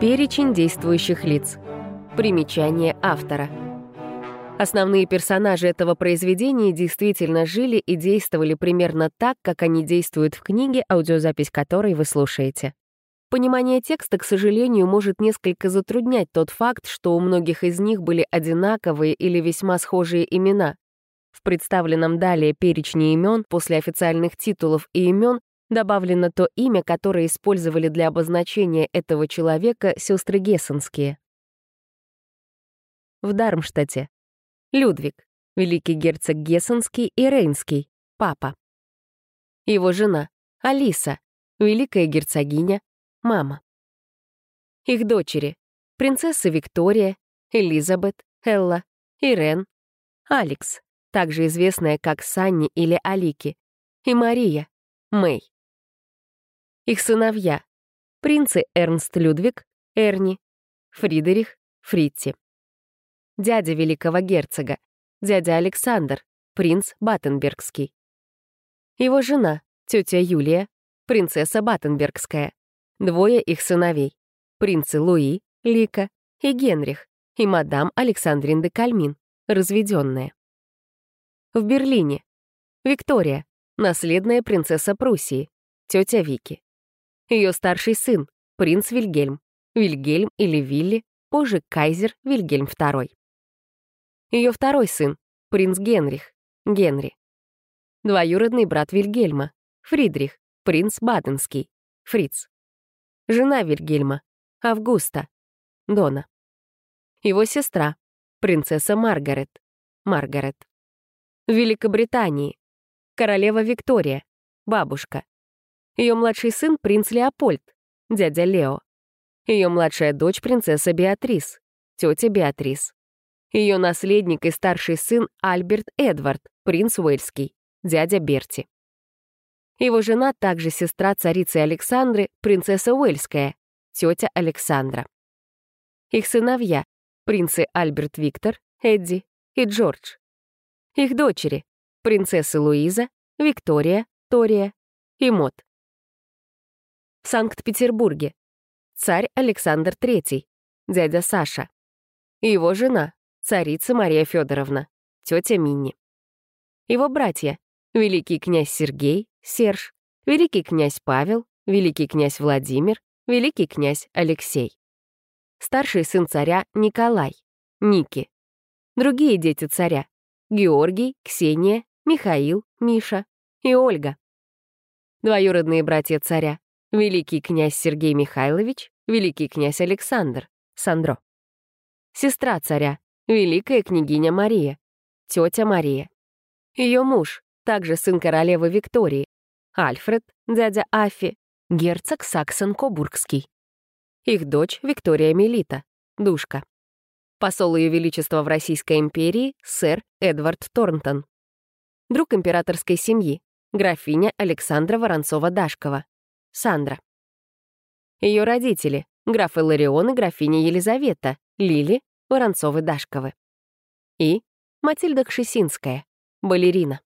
Перечень действующих лиц. Примечание автора. Основные персонажи этого произведения действительно жили и действовали примерно так, как они действуют в книге, аудиозапись которой вы слушаете. Понимание текста, к сожалению, может несколько затруднять тот факт, что у многих из них были одинаковые или весьма схожие имена. В представленном далее перечне имен после официальных титулов и имен добавлено то имя, которое использовали для обозначения этого человека сестры Гессенские. В Дармштадте. Людвиг, великий герцог Гессенский и Рейнский, папа. Его жена, Алиса, великая герцогиня, мама. Их дочери — принцесса Виктория, Элизабет, Элла, Ирен, Алекс, также известная как Санни или Алики, и Мария, Мэй. Их сыновья — принцы Эрнст Людвиг, Эрни, Фридерих, Фритти. Дядя великого герцога, дядя Александр, принц Баттенбергский. Его жена, тетя Юлия, принцесса Баттенбергская, Двое их сыновей — принцы Луи, Лика и Генрих, и мадам Александрин де Кальмин, разведенная. В Берлине. Виктория, наследная принцесса Пруссии, тетя Вики. Ее старший сын, принц Вильгельм, Вильгельм или Вилли, позже кайзер Вильгельм II. Ее второй сын, принц Генрих, Генри. Двоюродный брат Вильгельма, Фридрих, принц Баденский, Фриц жена Вильгельма, Августа, Дона. Его сестра, принцесса Маргарет, Маргарет. В Великобритании, королева Виктория, бабушка. Ее младший сын — принц Леопольд, дядя Лео. Ее младшая дочь — принцесса Беатрис, тетя Беатрис. Ее наследник и старший сын Альберт Эдвард, принц Уэльский, дядя Берти. Его жена также сестра царицы Александры, принцесса Уэльская, тетя Александра. Их сыновья — принцы Альберт Виктор, Эдди и Джордж. Их дочери — принцессы Луиза, Виктория, Тория и Мот. В Санкт-Петербурге царь Александр III, дядя Саша. его жена — царица Мария Федоровна, тетя Минни. Его братья — великий князь Сергей, Серж, великий князь Павел, великий князь Владимир, великий князь Алексей. Старший сын царя Николай, Ники. Другие дети царя — Георгий, Ксения, Михаил, Миша и Ольга. Двоюродные братья царя — великий князь Сергей Михайлович, великий князь Александр, Сандро. Сестра царя — великая княгиня Мария, тетя Мария. Ее муж, также сын королевы Виктории, Альфред, дядя Афи, герцог Саксон-Кобургский. Их дочь Виктория Мелита, душка. Посол Ее Величества в Российской империи сэр Эдвард Торнтон. Друг императорской семьи, графиня Александра Воронцова-Дашкова, Сандра. Ее родители, граф Иларион и графиня Елизавета, Лили, Воронцовы-Дашковы. И Матильда Кшесинская, балерина.